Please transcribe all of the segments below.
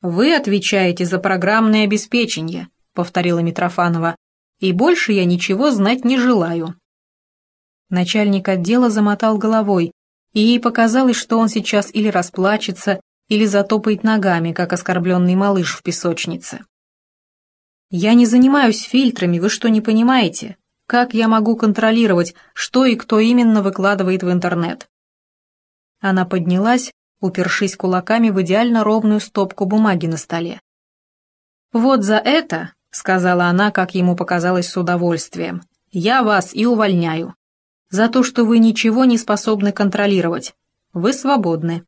«Вы отвечаете за программное обеспечение», — повторила Митрофанова, «и больше я ничего знать не желаю». Начальник отдела замотал головой, и ей показалось, что он сейчас или расплачется, или затопает ногами, как оскорбленный малыш в песочнице. «Я не занимаюсь фильтрами, вы что, не понимаете? Как я могу контролировать, что и кто именно выкладывает в интернет?» Она поднялась, упершись кулаками в идеально ровную стопку бумаги на столе. «Вот за это», — сказала она, как ему показалось с удовольствием, — «я вас и увольняю. За то, что вы ничего не способны контролировать. Вы свободны».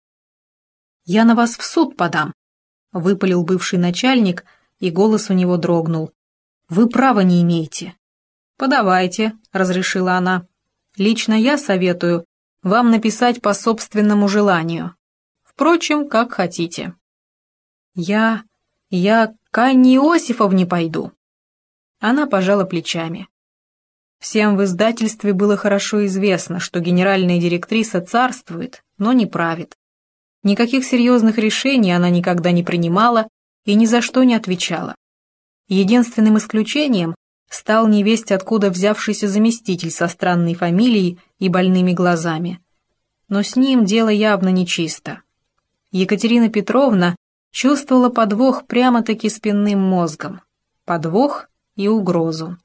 «Я на вас в суд подам», — выпалил бывший начальник, и голос у него дрогнул. «Вы права не имеете». «Подавайте», — разрешила она. «Лично я советую вам написать по собственному желанию. Впрочем, как хотите». «Я... я к Анне Иосифовне пойду». Она пожала плечами. Всем в издательстве было хорошо известно, что генеральная директриса царствует, но не правит. Никаких серьезных решений она никогда не принимала и ни за что не отвечала. Единственным исключением стал невесть откуда взявшийся заместитель со странной фамилией и больными глазами. Но с ним дело явно нечисто. Екатерина Петровна чувствовала подвох прямо-таки спинным мозгом. Подвох и угрозу.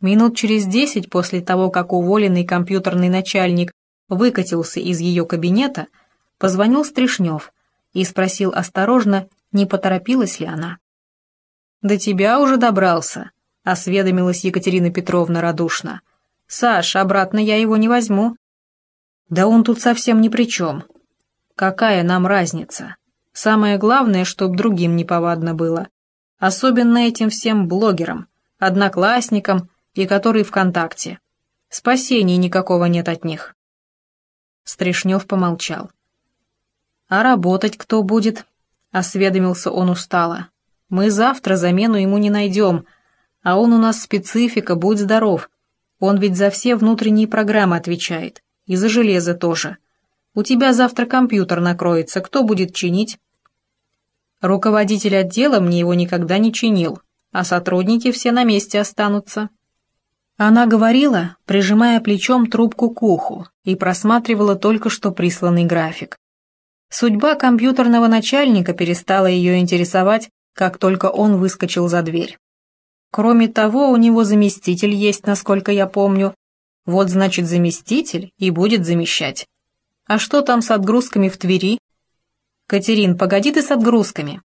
Минут через десять после того, как уволенный компьютерный начальник выкатился из ее кабинета, позвонил Стришнев и спросил осторожно, не поторопилась ли она. «До тебя уже добрался», — осведомилась Екатерина Петровна радушно. «Саш, обратно я его не возьму». «Да он тут совсем ни при чем. Какая нам разница? Самое главное, чтоб другим неповадно было. Особенно этим всем блогерам, одноклассникам и которые ВКонтакте. Спасения никакого нет от них». Стришнев помолчал. «А работать кто будет?» — осведомился он устало. «Мы завтра замену ему не найдем, а он у нас специфика, будь здоров. Он ведь за все внутренние программы отвечает, и за железо тоже. У тебя завтра компьютер накроется, кто будет чинить?» «Руководитель отдела мне его никогда не чинил, а сотрудники все на месте останутся». Она говорила, прижимая плечом трубку к уху, и просматривала только что присланный график. Судьба компьютерного начальника перестала ее интересовать, как только он выскочил за дверь. Кроме того, у него заместитель есть, насколько я помню. Вот, значит, заместитель и будет замещать. А что там с отгрузками в Твери? Катерин, погоди ты с отгрузками.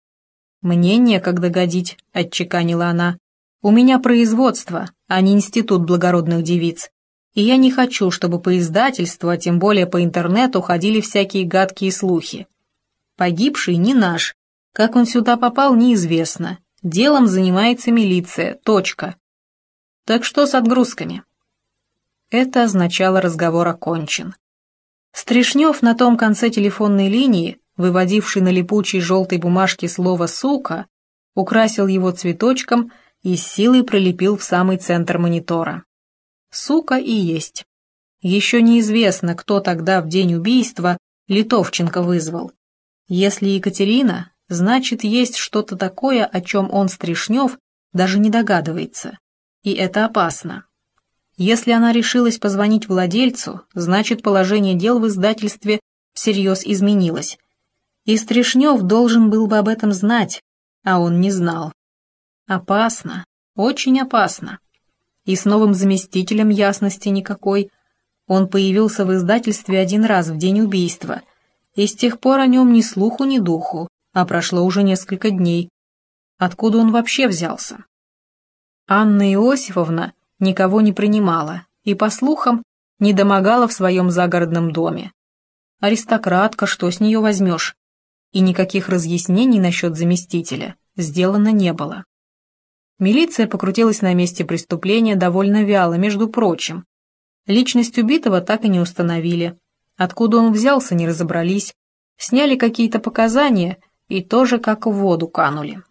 Мне некогда годить, отчеканила она. У меня производство, а не институт благородных девиц и я не хочу, чтобы по издательству, а тем более по интернету, ходили всякие гадкие слухи. Погибший не наш. Как он сюда попал, неизвестно. Делом занимается милиция. Точка. Так что с отгрузками? Это означало разговор окончен. Стришнев на том конце телефонной линии, выводивший на липучей желтой бумажке слово «сука», украсил его цветочком и с силой пролепил в самый центр монитора. Сука и есть. Еще неизвестно, кто тогда в день убийства Литовченко вызвал. Если Екатерина, значит, есть что-то такое, о чем он, Стришнев, даже не догадывается. И это опасно. Если она решилась позвонить владельцу, значит, положение дел в издательстве всерьез изменилось. И Стришнев должен был бы об этом знать, а он не знал. Опасно, очень опасно и с новым заместителем ясности никакой. Он появился в издательстве один раз в день убийства, и с тех пор о нем ни слуху, ни духу, а прошло уже несколько дней. Откуда он вообще взялся? Анна Иосифовна никого не принимала и, по слухам, не домогала в своем загородном доме. Аристократка, что с нее возьмешь? И никаких разъяснений насчет заместителя сделано не было. Милиция покрутилась на месте преступления довольно вяло, между прочим. Личность убитого так и не установили. Откуда он взялся, не разобрались. Сняли какие-то показания и тоже как в воду канули.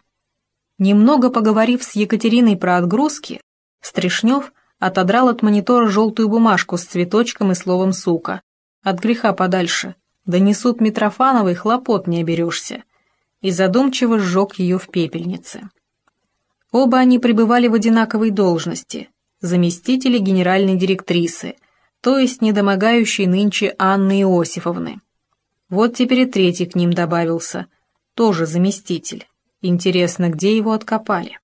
Немного поговорив с Екатериной про отгрузки, Стришнев отодрал от монитора желтую бумажку с цветочком и словом «сука». От греха подальше. Донесут Митрофановой, хлопот не оберешься. и задумчиво сжег ее в пепельнице. Оба они пребывали в одинаковой должности – заместители генеральной директрисы, то есть недомогающей нынче Анны Иосифовны. Вот теперь и третий к ним добавился, тоже заместитель. Интересно, где его откопали?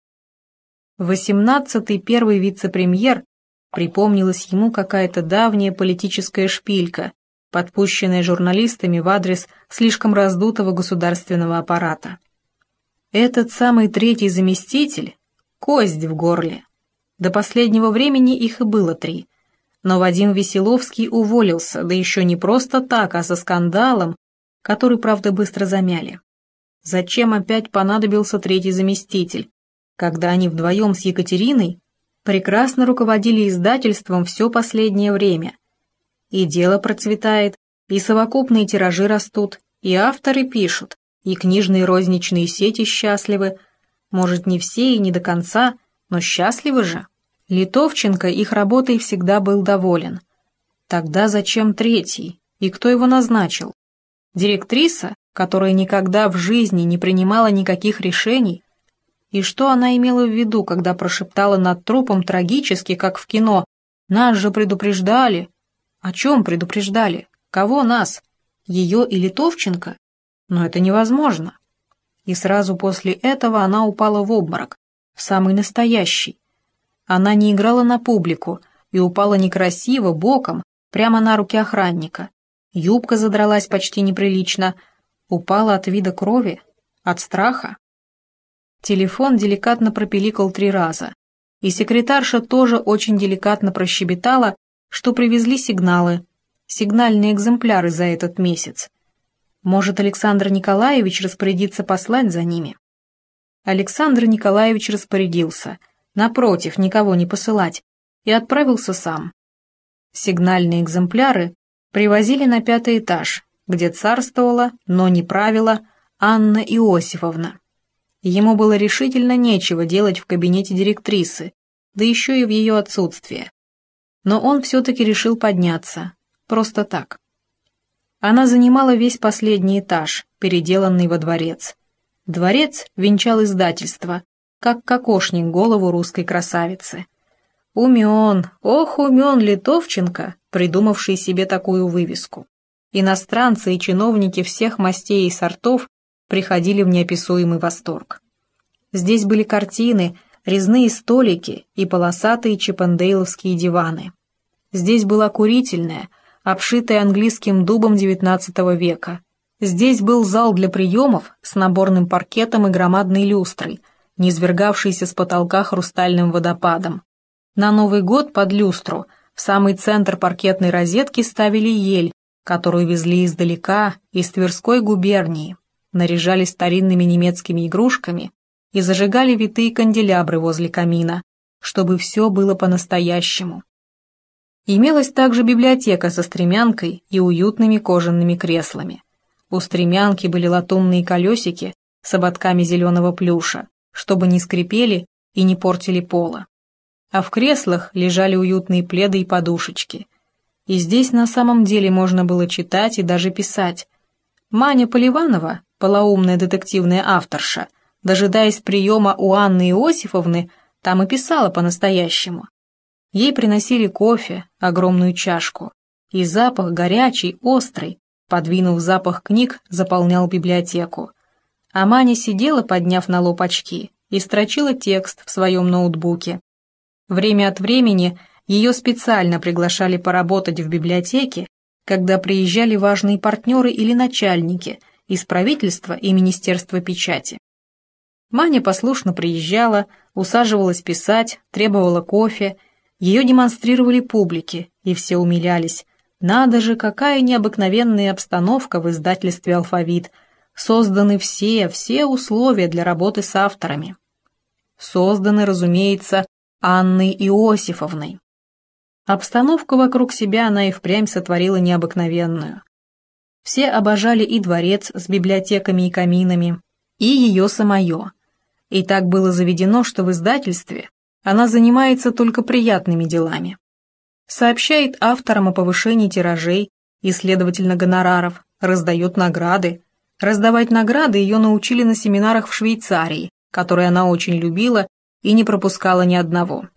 Восемнадцатый первый вице-премьер припомнилась ему какая-то давняя политическая шпилька, подпущенная журналистами в адрес слишком раздутого государственного аппарата. Этот самый третий заместитель — кость в горле. До последнего времени их и было три. Но Вадим Веселовский уволился, да еще не просто так, а со скандалом, который, правда, быстро замяли. Зачем опять понадобился третий заместитель, когда они вдвоем с Екатериной прекрасно руководили издательством все последнее время. И дело процветает, и совокупные тиражи растут, и авторы пишут, и книжные розничные сети счастливы. Может, не все и не до конца, но счастливы же. Литовченко их работой всегда был доволен. Тогда зачем третий? И кто его назначил? Директриса, которая никогда в жизни не принимала никаких решений, и что она имела в виду, когда прошептала над трупом трагически, как в кино, «Нас же предупреждали!» О чем предупреждали? Кого нас? Ее и Литовченко? Но это невозможно. И сразу после этого она упала в обморок, в самый настоящий. Она не играла на публику и упала некрасиво, боком, прямо на руки охранника. Юбка задралась почти неприлично — Упала от вида крови? От страха? Телефон деликатно пропиликал три раза, и секретарша тоже очень деликатно прощебетала, что привезли сигналы, сигнальные экземпляры за этот месяц. Может, Александр Николаевич распорядится послать за ними? Александр Николаевич распорядился, напротив, никого не посылать, и отправился сам. Сигнальные экземпляры привозили на пятый этаж, где царствовала, но не правила, Анна Иосифовна. Ему было решительно нечего делать в кабинете директрисы, да еще и в ее отсутствие. Но он все-таки решил подняться, просто так. Она занимала весь последний этаж, переделанный во дворец. Дворец венчал издательство, как кокошник голову русской красавицы. Умен, ох, умен Литовченко, придумавший себе такую вывеску. Иностранцы и чиновники всех мастей и сортов приходили в неописуемый восторг. Здесь были картины, резные столики и полосатые чипендейловские диваны. Здесь была курительная, обшитая английским дубом XIX века. Здесь был зал для приемов с наборным паркетом и громадной люстрой, низвергавшейся с потолка хрустальным водопадом. На Новый год под люстру в самый центр паркетной розетки ставили ель которую везли издалека, из Тверской губернии, наряжали старинными немецкими игрушками и зажигали витые канделябры возле камина, чтобы все было по-настоящему. Имелась также библиотека со стремянкой и уютными кожаными креслами. У стремянки были латунные колесики с ободками зеленого плюша, чтобы не скрипели и не портили пола. А в креслах лежали уютные пледы и подушечки, и здесь на самом деле можно было читать и даже писать. Маня Поливанова, полоумная детективная авторша, дожидаясь приема у Анны Иосифовны, там и писала по-настоящему. Ей приносили кофе, огромную чашку, и запах горячий, острый, подвинув запах книг, заполнял библиотеку. А Маня сидела, подняв на лоб очки, и строчила текст в своем ноутбуке. Время от времени ее специально приглашали поработать в библиотеке, когда приезжали важные партнеры или начальники из правительства и Министерства печати. Маня послушно приезжала, усаживалась писать, требовала кофе, ее демонстрировали публике, и все умилялись. Надо же, какая необыкновенная обстановка в издательстве «Алфавит», созданы все, все условия для работы с авторами. Созданы, разумеется, Анной Иосифовной. Обстановку вокруг себя она и впрямь сотворила необыкновенную. Все обожали и дворец с библиотеками и каминами, и ее самое. И так было заведено, что в издательстве она занимается только приятными делами. Сообщает авторам о повышении тиражей и, следовательно, гонораров, раздает награды, Раздавать награды ее научили на семинарах в Швейцарии, которые она очень любила и не пропускала ни одного.